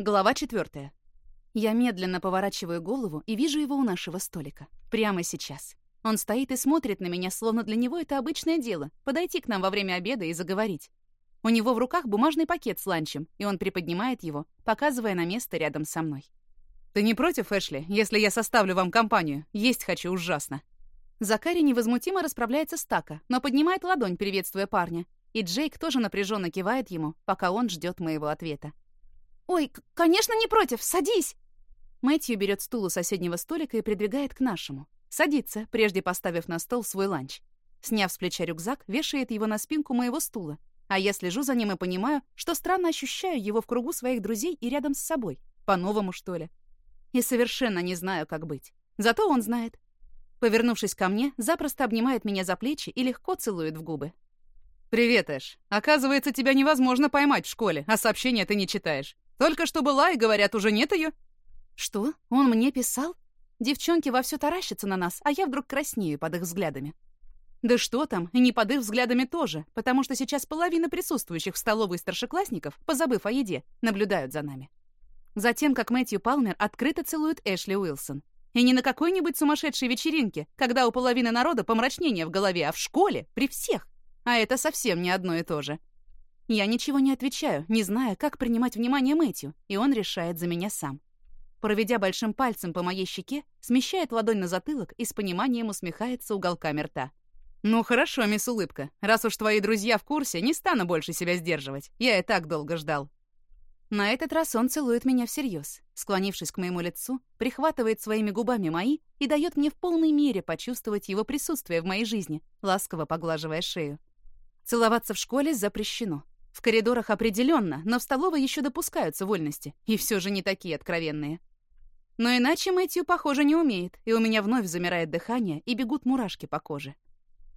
Глава четвертая. Я медленно поворачиваю голову и вижу его у нашего столика. Прямо сейчас. Он стоит и смотрит на меня, словно для него это обычное дело — подойти к нам во время обеда и заговорить. У него в руках бумажный пакет с ланчем, и он приподнимает его, показывая на место рядом со мной. «Ты не против, Эшли, если я составлю вам компанию? Есть хочу ужасно». Закари невозмутимо расправляется с Така, но поднимает ладонь, приветствуя парня. И Джейк тоже напряженно кивает ему, пока он ждет моего ответа. «Ой, конечно, не против! Садись!» Мэтью берет стул у соседнего столика и придвигает к нашему. Садится, прежде поставив на стол свой ланч. Сняв с плеча рюкзак, вешает его на спинку моего стула. А я слежу за ним и понимаю, что странно ощущаю его в кругу своих друзей и рядом с собой. По-новому, что ли. И совершенно не знаю, как быть. Зато он знает. Повернувшись ко мне, запросто обнимает меня за плечи и легко целует в губы. «Привет, Эш. Оказывается, тебя невозможно поймать в школе, а сообщения ты не читаешь. Только что была, и, говорят, уже нет ее. «Что? Он мне писал?» Девчонки вовсю таращатся на нас, а я вдруг краснею под их взглядами. Да что там, и не под их взглядами тоже, потому что сейчас половина присутствующих в столовой старшеклассников, позабыв о еде, наблюдают за нами. Затем, как Мэтью Палмер открыто целует Эшли Уилсон. И не на какой-нибудь сумасшедшей вечеринке, когда у половины народа помрачнение в голове, а в школе, при всех. А это совсем не одно и то же. Я ничего не отвечаю, не зная, как принимать внимание Мэтью, и он решает за меня сам. Проведя большим пальцем по моей щеке, смещает ладонь на затылок и с пониманием усмехается уголками рта. «Ну хорошо, мисс Улыбка. Раз уж твои друзья в курсе, не стану больше себя сдерживать. Я и так долго ждал». На этот раз он целует меня всерьез, склонившись к моему лицу, прихватывает своими губами мои и дает мне в полной мере почувствовать его присутствие в моей жизни, ласково поглаживая шею. Целоваться в школе запрещено. В коридорах определенно, но в столовой еще допускаются вольности, и все же не такие откровенные. Но иначе Мэтью, похоже, не умеет, и у меня вновь замирает дыхание и бегут мурашки по коже.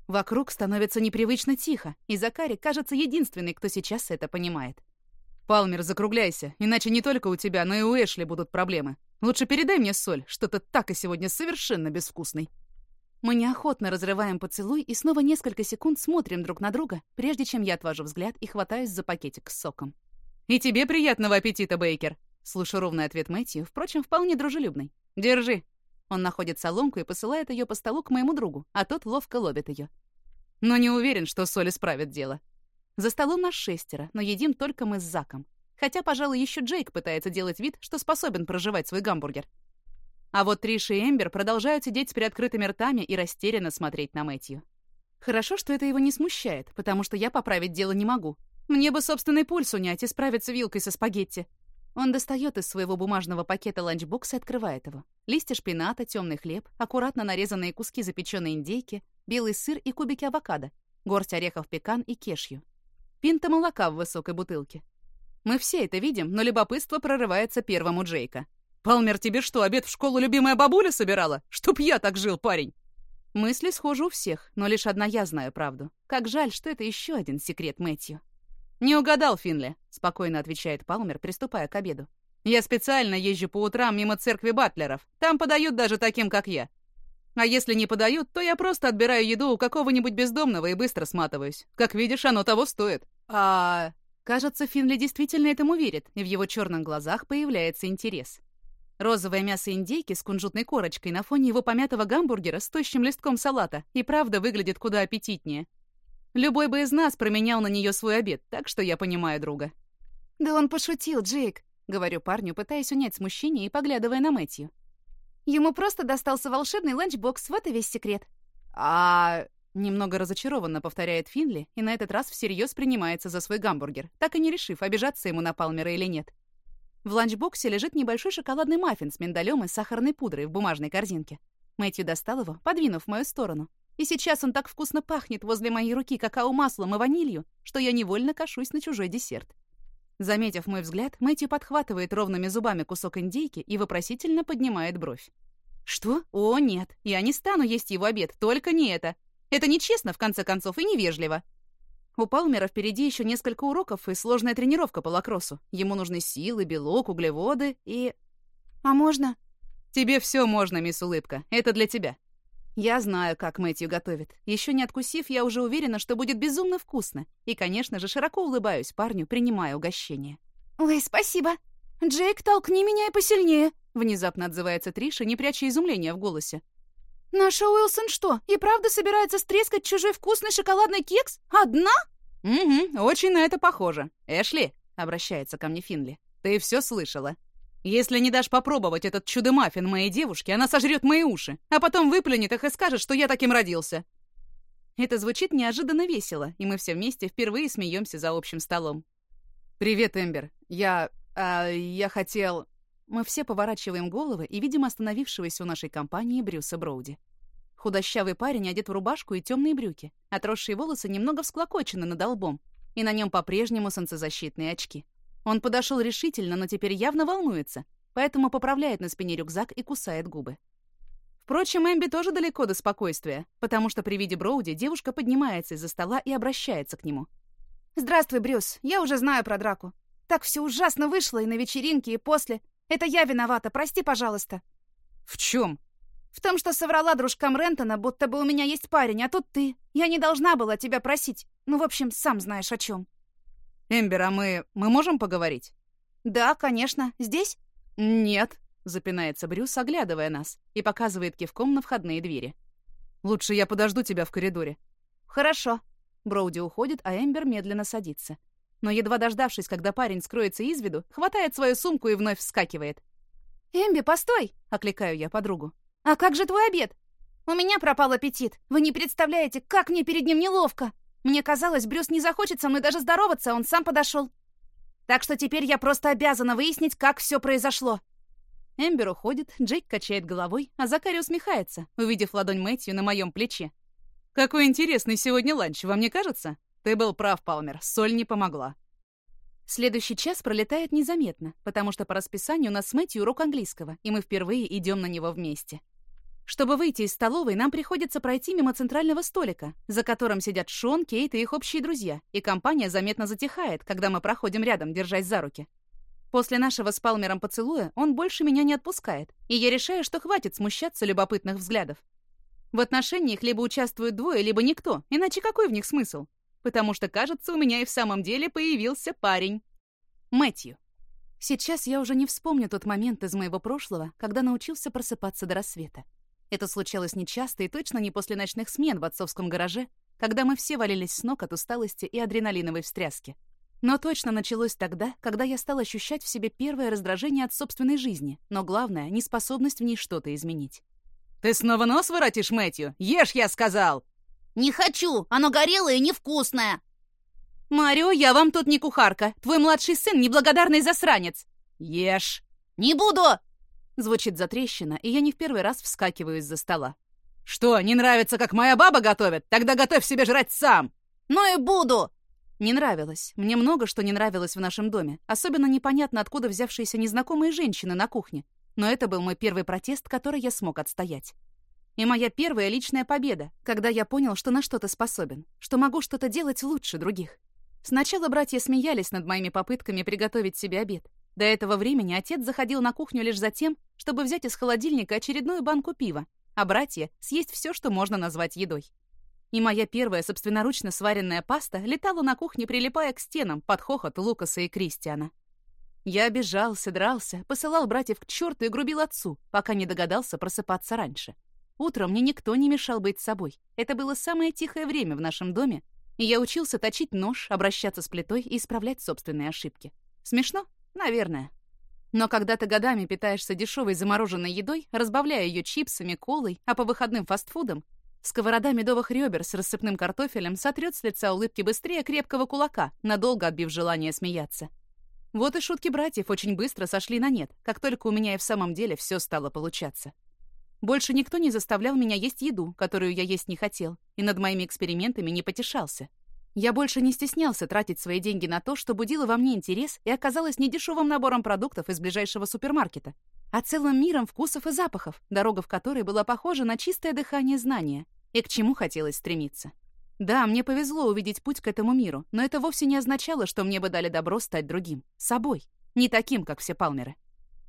Вокруг становится непривычно тихо, и Закари кажется единственный, кто сейчас это понимает. «Палмер, закругляйся, иначе не только у тебя, но и у Эшли будут проблемы. Лучше передай мне соль, что-то так и сегодня совершенно безвкусный». Мы неохотно разрываем поцелуй и снова несколько секунд смотрим друг на друга, прежде чем я отвожу взгляд и хватаюсь за пакетик с соком. «И тебе приятного аппетита, Бейкер!» Слышу ровный ответ Мэтью, впрочем, вполне дружелюбный. «Держи!» Он находит соломку и посылает ее по столу к моему другу, а тот ловко ловит ее. Но не уверен, что соль исправит дело. За столом нас шестеро, но едим только мы с Заком. Хотя, пожалуй, еще Джейк пытается делать вид, что способен проживать свой гамбургер. А вот Триш и Эмбер продолжают сидеть с приоткрытыми ртами и растерянно смотреть на Мэтью. Хорошо, что это его не смущает, потому что я поправить дело не могу. Мне бы собственный пульс унять и справиться вилкой со спагетти. Он достает из своего бумажного пакета ланчбокс и открывает его. Листья шпината, темный хлеб, аккуратно нарезанные куски запеченной индейки, белый сыр и кубики авокадо, горсть орехов пекан и кешью. Пинта молока в высокой бутылке. Мы все это видим, но любопытство прорывается первому Джейка. «Палмер, тебе что, обед в школу любимая бабуля собирала? Чтоб я так жил, парень!» Мысли схожи у всех, но лишь одна я знаю правду. Как жаль, что это еще один секрет Мэтью. «Не угадал, Финли», — спокойно отвечает Палмер, приступая к обеду. «Я специально езжу по утрам мимо церкви батлеров. Там подают даже таким, как я. А если не подают, то я просто отбираю еду у какого-нибудь бездомного и быстро сматываюсь. Как видишь, оно того стоит». «А...» Кажется, Финли действительно этому верит, и в его черных глазах появляется интерес. Розовое мясо индейки с кунжутной корочкой на фоне его помятого гамбургера с тощим листком салата и правда выглядит куда аппетитнее. Любой бы из нас променял на нее свой обед, так что я понимаю друга. «Да он пошутил, Джейк», — говорю парню, пытаясь унять смущение и поглядывая на Мэтью. «Ему просто достался волшебный ланчбокс, вот и весь секрет». «А...» — немного разочарованно повторяет Финли и на этот раз всерьез принимается за свой гамбургер, так и не решив, обижаться ему на Палмера или нет. В ланчбоксе лежит небольшой шоколадный маффин с миндалем и сахарной пудрой в бумажной корзинке. Мэтью достал его, подвинув в мою сторону. И сейчас он так вкусно пахнет возле моей руки какао-маслом и ванилью, что я невольно кашусь на чужой десерт. Заметив мой взгляд, Мэтью подхватывает ровными зубами кусок индейки и вопросительно поднимает бровь. «Что? О, нет, я не стану есть его обед, только не это. Это нечестно, в конце концов, и невежливо. У Палмера впереди еще несколько уроков и сложная тренировка по лакроссу. Ему нужны силы, белок, углеводы и... А можно? Тебе все можно, мисс Улыбка. Это для тебя. Я знаю, как Мэтью готовит. Еще не откусив, я уже уверена, что будет безумно вкусно. И, конечно же, широко улыбаюсь парню, принимая угощение. «Ой, спасибо!» «Джейк, толкни меня и посильнее!» — внезапно отзывается Триша, не пряча изумления в голосе. «Наша Уилсон что, и правда собирается стрескать чужой вкусный шоколадный кекс? Одна?» «Угу, очень на это похоже. Эшли», — обращается ко мне Финли, — «ты все слышала. Если не дашь попробовать этот чудо-маффин моей девушке, она сожрет мои уши, а потом выплюнет их и скажет, что я таким родился». Это звучит неожиданно весело, и мы все вместе впервые смеемся за общим столом. «Привет, Эмбер. Я... А, я хотел...» Мы все поворачиваем головы и видим остановившегося у нашей компании Брюса Броуди. Худощавый парень одет в рубашку и темные брюки. Отросшие волосы немного всклокочены над лбом, и на нем по-прежнему солнцезащитные очки. Он подошел решительно, но теперь явно волнуется, поэтому поправляет на спине рюкзак и кусает губы. Впрочем, Эмби тоже далеко до спокойствия, потому что при виде Броуди девушка поднимается из-за стола и обращается к нему. «Здравствуй, Брюс. Я уже знаю про драку. Так все ужасно вышло и на вечеринке, и после. Это я виновата, прости, пожалуйста». «В чем?» «В том, что соврала дружкам Рентона, будто бы у меня есть парень, а тут ты. Я не должна была тебя просить. Ну, в общем, сам знаешь о чем». «Эмбер, а мы... мы можем поговорить?» «Да, конечно. Здесь?» «Нет», — запинается Брюс, оглядывая нас, и показывает кивком на входные двери. «Лучше я подожду тебя в коридоре». «Хорошо». Броуди уходит, а Эмбер медленно садится но, едва дождавшись, когда парень скроется из виду, хватает свою сумку и вновь вскакивает. «Эмби, постой!» — окликаю я подругу. «А как же твой обед? У меня пропал аппетит. Вы не представляете, как мне перед ним неловко. Мне казалось, Брюс не захочет со мной даже здороваться, он сам подошел. Так что теперь я просто обязана выяснить, как все произошло». Эмбер уходит, Джейк качает головой, а Закари усмехается, увидев ладонь Мэтью на моем плече. «Какой интересный сегодня ланч, вам не кажется?» «Ты был прав, Палмер, соль не помогла». Следующий час пролетает незаметно, потому что по расписанию у нас с Мэтью урок английского, и мы впервые идем на него вместе. Чтобы выйти из столовой, нам приходится пройти мимо центрального столика, за которым сидят Шон, Кейт и их общие друзья, и компания заметно затихает, когда мы проходим рядом, держась за руки. После нашего с Палмером поцелуя он больше меня не отпускает, и я решаю, что хватит смущаться любопытных взглядов. В отношениях либо участвуют двое, либо никто, иначе какой в них смысл? Потому что, кажется, у меня и в самом деле появился парень. Мэтью. Сейчас я уже не вспомню тот момент из моего прошлого, когда научился просыпаться до рассвета. Это случалось нечасто и точно не после ночных смен в отцовском гараже, когда мы все валились с ног от усталости и адреналиновой встряски. Но точно началось тогда, когда я стал ощущать в себе первое раздражение от собственной жизни, но главное — неспособность в ней что-то изменить. «Ты снова нос воротишь, Мэтью? Ешь, я сказал!» «Не хочу! Оно горелое и невкусное!» «Марио, я вам тут не кухарка. Твой младший сын — неблагодарный засранец!» «Ешь!» «Не буду!» Звучит затрещина, и я не в первый раз вскакиваю из-за стола. «Что, не нравится, как моя баба готовит? Тогда готовь себе жрать сам!» «Ну и буду!» Не нравилось. Мне много что не нравилось в нашем доме. Особенно непонятно, откуда взявшиеся незнакомые женщины на кухне. Но это был мой первый протест, который я смог отстоять. И моя первая личная победа, когда я понял, что на что-то способен, что могу что-то делать лучше других. Сначала братья смеялись над моими попытками приготовить себе обед. До этого времени отец заходил на кухню лишь за тем, чтобы взять из холодильника очередную банку пива, а братья — съесть все, что можно назвать едой. И моя первая собственноручно сваренная паста летала на кухне, прилипая к стенам под хохот Лукаса и Кристиана. Я обижался, дрался, посылал братьев к черту и грубил отцу, пока не догадался просыпаться раньше. Утром мне никто не мешал быть собой. Это было самое тихое время в нашем доме, и я учился точить нож, обращаться с плитой и исправлять собственные ошибки. Смешно? Наверное. Но когда ты годами питаешься дешевой замороженной едой, разбавляя ее чипсами, колой, а по выходным фастфудом, сковорода медовых ребер с рассыпным картофелем сотрет с лица улыбки быстрее крепкого кулака, надолго отбив желание смеяться. Вот и шутки братьев очень быстро сошли на нет, как только у меня и в самом деле все стало получаться. Больше никто не заставлял меня есть еду, которую я есть не хотел, и над моими экспериментами не потешался. Я больше не стеснялся тратить свои деньги на то, что будило во мне интерес и оказалось не дешевым набором продуктов из ближайшего супермаркета, а целым миром вкусов и запахов, дорога в которой была похожа на чистое дыхание знания, и к чему хотелось стремиться. Да, мне повезло увидеть путь к этому миру, но это вовсе не означало, что мне бы дали добро стать другим, собой, не таким, как все палмеры.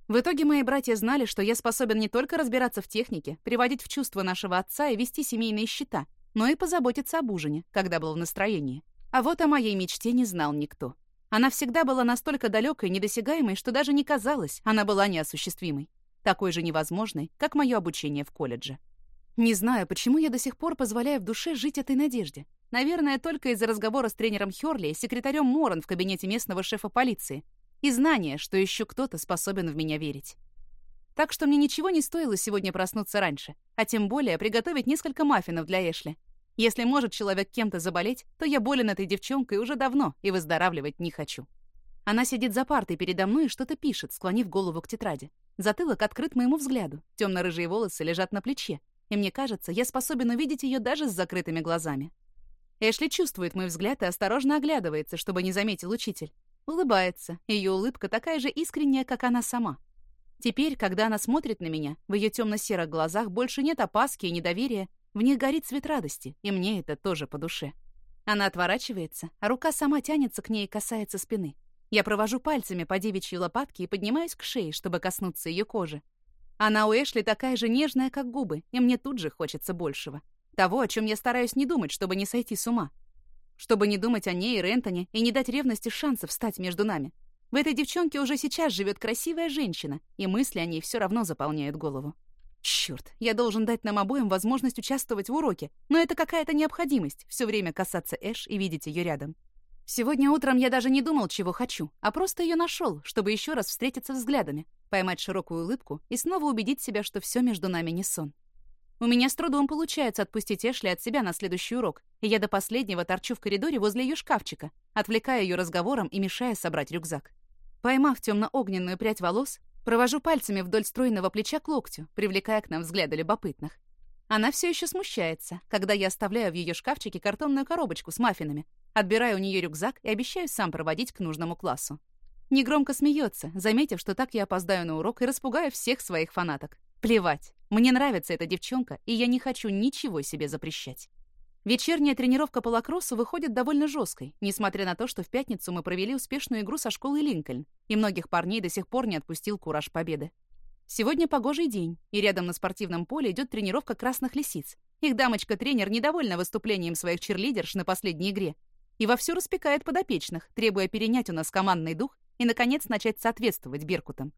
В итоге мои братья знали, что я способен не только разбираться в технике, приводить в чувство нашего отца и вести семейные счета, но и позаботиться об ужине, когда был в настроении. А вот о моей мечте не знал никто. Она всегда была настолько далекой и недосягаемой, что даже не казалось, она была неосуществимой. Такой же невозможной, как мое обучение в колледже. Не знаю, почему я до сих пор позволяю в душе жить этой надежде. Наверное, только из-за разговора с тренером Хёрли и секретарем Моран в кабинете местного шефа полиции. И знания, что еще кто-то способен в меня верить. Так что мне ничего не стоило сегодня проснуться раньше, а тем более приготовить несколько маффинов для Эшли. Если может человек кем-то заболеть, то я болен этой девчонкой уже давно и выздоравливать не хочу. Она сидит за партой передо мной и что-то пишет, склонив голову к тетради. Затылок открыт моему взгляду, темно-рыжие волосы лежат на плече, и мне кажется, я способен увидеть ее даже с закрытыми глазами. Эшли чувствует мой взгляд и осторожно оглядывается, чтобы не заметил учитель. Улыбается, ее улыбка такая же искренняя, как она сама. Теперь, когда она смотрит на меня, в ее темно-серых глазах больше нет опаски и недоверия, в них горит цвет радости, и мне это тоже по душе. Она отворачивается, а рука сама тянется к ней и касается спины. Я провожу пальцами по девичьей лопатке и поднимаюсь к шее, чтобы коснуться ее кожи. Она у Эшли такая же нежная, как губы, и мне тут же хочется большего. Того, о чем я стараюсь не думать, чтобы не сойти с ума. Чтобы не думать о ней и Рентоне и не дать ревности шансов стать между нами. В этой девчонке уже сейчас живет красивая женщина, и мысли о ней все равно заполняют голову. Черт, я должен дать нам обоим возможность участвовать в уроке, но это какая-то необходимость, все время касаться Эш и видеть ее рядом. Сегодня утром я даже не думал, чего хочу, а просто ее нашел, чтобы еще раз встретиться взглядами, поймать широкую улыбку и снова убедить себя, что все между нами не сон. У меня с трудом получается отпустить Эшли от себя на следующий урок, и я до последнего торчу в коридоре возле ее шкафчика, отвлекая ее разговором и мешая собрать рюкзак. Поймав темно-огненную прядь волос, Провожу пальцами вдоль стройного плеча к локтю, привлекая к нам взгляды любопытных. Она все еще смущается, когда я оставляю в ее шкафчике картонную коробочку с маффинами, отбираю у нее рюкзак и обещаю сам проводить к нужному классу. Негромко смеется, заметив, что так я опоздаю на урок и распугаю всех своих фанаток. Плевать. Мне нравится эта девчонка, и я не хочу ничего себе запрещать. Вечерняя тренировка по лакроссу выходит довольно жесткой, несмотря на то, что в пятницу мы провели успешную игру со школой Линкольн, и многих парней до сих пор не отпустил кураж победы. Сегодня погожий день, и рядом на спортивном поле идет тренировка красных лисиц. Их дамочка-тренер недовольна выступлением своих черлидерш на последней игре и вовсю распекает подопечных, требуя перенять у нас командный дух и, наконец, начать соответствовать Беркутам.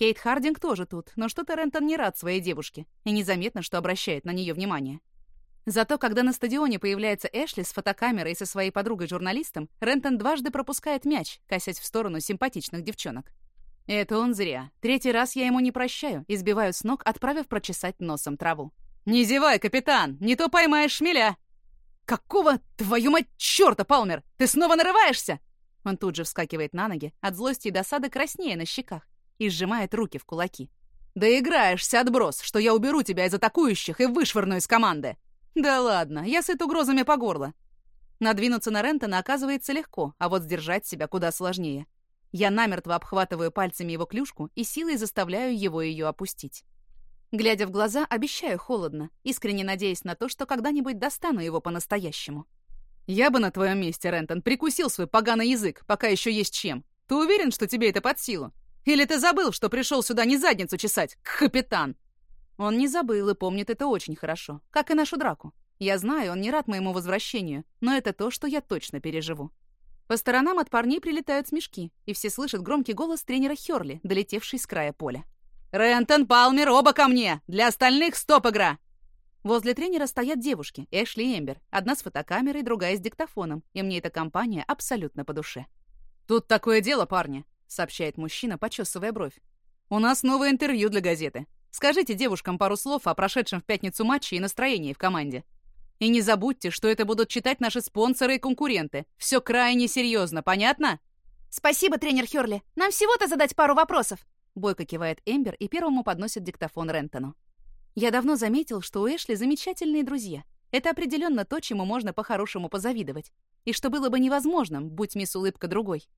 Кейт Хардинг тоже тут, но что-то Рентон не рад своей девушке, и незаметно, что обращает на нее внимание. Зато когда на стадионе появляется Эшли с фотокамерой и со своей подругой-журналистом, Рентон дважды пропускает мяч, косясь в сторону симпатичных девчонок. Это он зря. Третий раз я ему не прощаю, избиваю с ног, отправив прочесать носом траву. «Не зевай, капитан! Не то поймаешь шмеля!» «Какого, твою мать, черта, Палмер? Ты снова нарываешься?» Он тут же вскакивает на ноги, от злости и досады краснее на щеках, и сжимает руки в кулаки. «Да играешься, отброс, что я уберу тебя из атакующих и вышвырну из команды!» Да ладно, я сыт угрозами по горло. Надвинуться на Рентона оказывается легко, а вот сдержать себя куда сложнее. Я намертво обхватываю пальцами его клюшку и силой заставляю его ее опустить. Глядя в глаза, обещаю холодно, искренне надеясь на то, что когда-нибудь достану его по-настоящему. «Я бы на твоем месте, Рентон, прикусил свой поганый язык, пока еще есть чем. Ты уверен, что тебе это под силу? Или ты забыл, что пришел сюда не задницу чесать, капитан?» Он не забыл и помнит это очень хорошо, как и нашу драку. Я знаю, он не рад моему возвращению, но это то, что я точно переживу. По сторонам от парней прилетают смешки, и все слышат громкий голос тренера Хёрли, долетевший с края поля. «Рентон, Палмер, оба ко мне! Для остальных стоп-игра!» Возле тренера стоят девушки, Эшли и Эмбер, одна с фотокамерой, другая с диктофоном, и мне эта компания абсолютно по душе. «Тут такое дело, парни», — сообщает мужчина, почесывая бровь. «У нас новое интервью для газеты. Скажите девушкам пару слов о прошедшем в пятницу матче и настроении в команде. И не забудьте, что это будут читать наши спонсоры и конкуренты. Все крайне серьезно, понятно? Спасибо, тренер Хёрли. Нам всего-то задать пару вопросов. Бойко кивает Эмбер и первому подносит диктофон Рентону. Я давно заметил, что у Эшли замечательные друзья. Это определенно то, чему можно по-хорошему позавидовать. И что было бы невозможным, будь мисс Улыбка другой.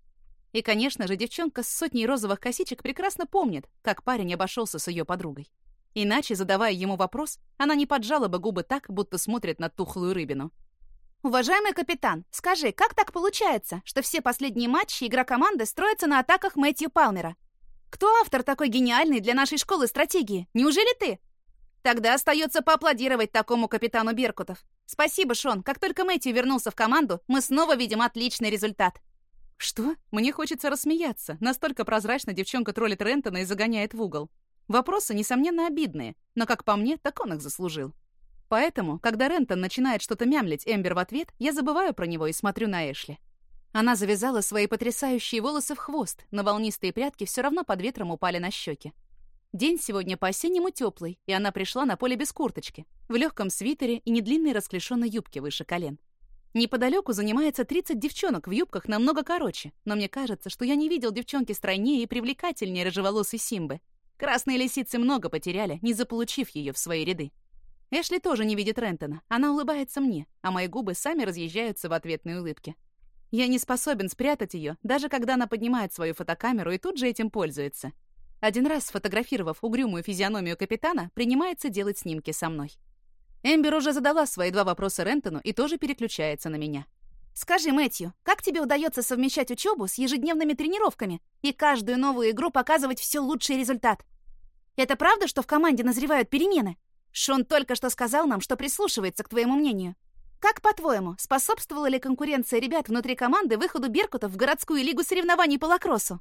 И, конечно же, девчонка с сотней розовых косичек прекрасно помнит, как парень обошелся с ее подругой. Иначе, задавая ему вопрос, она не поджала бы губы так, будто смотрит на тухлую рыбину. «Уважаемый капитан, скажи, как так получается, что все последние матчи игра команды строится на атаках Мэтью Палмера? Кто автор такой гениальной для нашей школы стратегии? Неужели ты?» Тогда остается поаплодировать такому капитану Беркутов. Спасибо, Шон. Как только Мэтью вернулся в команду, мы снова видим отличный результат. Что? Мне хочется рассмеяться. Настолько прозрачно девчонка троллит Рентона и загоняет в угол. Вопросы, несомненно, обидные, но, как по мне, так он их заслужил. Поэтому, когда Рентон начинает что-то мямлить Эмбер в ответ, я забываю про него и смотрю на Эшли. Она завязала свои потрясающие волосы в хвост, но волнистые прядки все равно под ветром упали на щеки. День сегодня по-осеннему теплый, и она пришла на поле без курточки, в легком свитере и недлинной расклешенной юбке выше колен. Неподалеку занимается 30 девчонок в юбках намного короче, но мне кажется, что я не видел девчонки стройнее и привлекательнее рыжеволосой Симбы. Красные лисицы много потеряли, не заполучив ее в свои ряды. Эшли тоже не видит Рентона. Она улыбается мне, а мои губы сами разъезжаются в ответной улыбке. Я не способен спрятать ее, даже когда она поднимает свою фотокамеру и тут же этим пользуется. Один раз, сфотографировав угрюмую физиономию капитана, принимается делать снимки со мной. Эмбер уже задала свои два вопроса Рентону и тоже переключается на меня. «Скажи, Мэтью, как тебе удается совмещать учебу с ежедневными тренировками и каждую новую игру показывать все лучший результат? Это правда, что в команде назревают перемены? Шон только что сказал нам, что прислушивается к твоему мнению. Как, по-твоему, способствовала ли конкуренция ребят внутри команды выходу Беркутов в городскую лигу соревнований по лакроссу?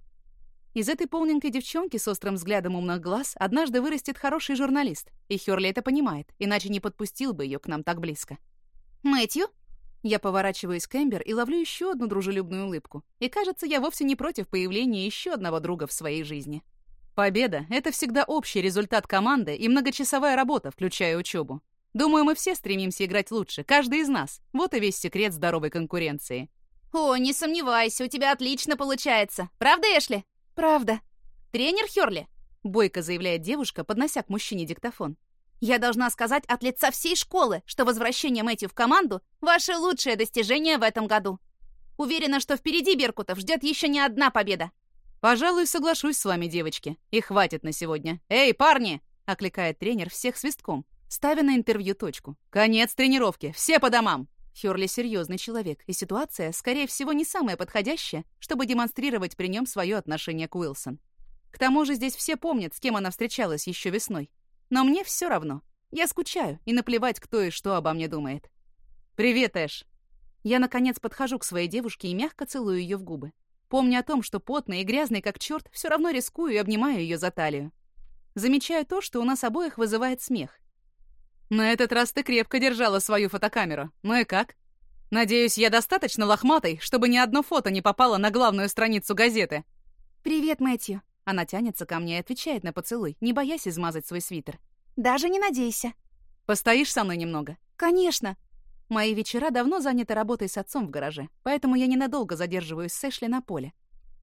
Из этой полненькой девчонки с острым взглядом умных глаз однажды вырастет хороший журналист, и Хёрли это понимает, иначе не подпустил бы ее к нам так близко. «Мэтью?» Я поворачиваюсь к Эмбер и ловлю еще одну дружелюбную улыбку. И кажется, я вовсе не против появления еще одного друга в своей жизни. Победа — это всегда общий результат команды и многочасовая работа, включая учебу. Думаю, мы все стремимся играть лучше, каждый из нас. Вот и весь секрет здоровой конкуренции. «О, не сомневайся, у тебя отлично получается. Правда, Эшли?» «Правда». «Тренер Хёрли?» — бойко заявляет девушка, поднося к мужчине диктофон. «Я должна сказать от лица всей школы, что возвращение Мэтью в команду — ваше лучшее достижение в этом году. Уверена, что впереди Беркутов ждет еще не одна победа». «Пожалуй, соглашусь с вами, девочки. И хватит на сегодня. Эй, парни!» — окликает тренер всех свистком, ставя на интервью точку. «Конец тренировки. Все по домам!» Хёрли серьезный человек, и ситуация, скорее всего, не самая подходящая, чтобы демонстрировать при нем свое отношение к Уилсон. К тому же здесь все помнят, с кем она встречалась еще весной. Но мне все равно. Я скучаю, и наплевать, кто и что обо мне думает. «Привет, Эш!» Я, наконец, подхожу к своей девушке и мягко целую ее в губы. Помня о том, что потный и грязный как черт, все равно рискую и обнимаю ее за талию. Замечаю то, что у нас обоих вызывает смех. На этот раз ты крепко держала свою фотокамеру. Ну и как? Надеюсь, я достаточно лохматой, чтобы ни одно фото не попало на главную страницу газеты. «Привет, Мэтью». Она тянется ко мне и отвечает на поцелуй, не боясь измазать свой свитер. «Даже не надейся». «Постоишь со мной немного?» «Конечно». Мои вечера давно заняты работой с отцом в гараже, поэтому я ненадолго задерживаюсь с Эшли на поле.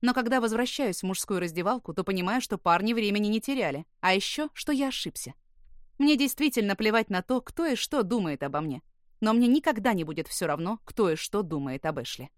Но когда возвращаюсь в мужскую раздевалку, то понимаю, что парни времени не теряли, а еще, что я ошибся. Мне действительно плевать на то, кто и что думает обо мне. Но мне никогда не будет все равно, кто и что думает об Эшли.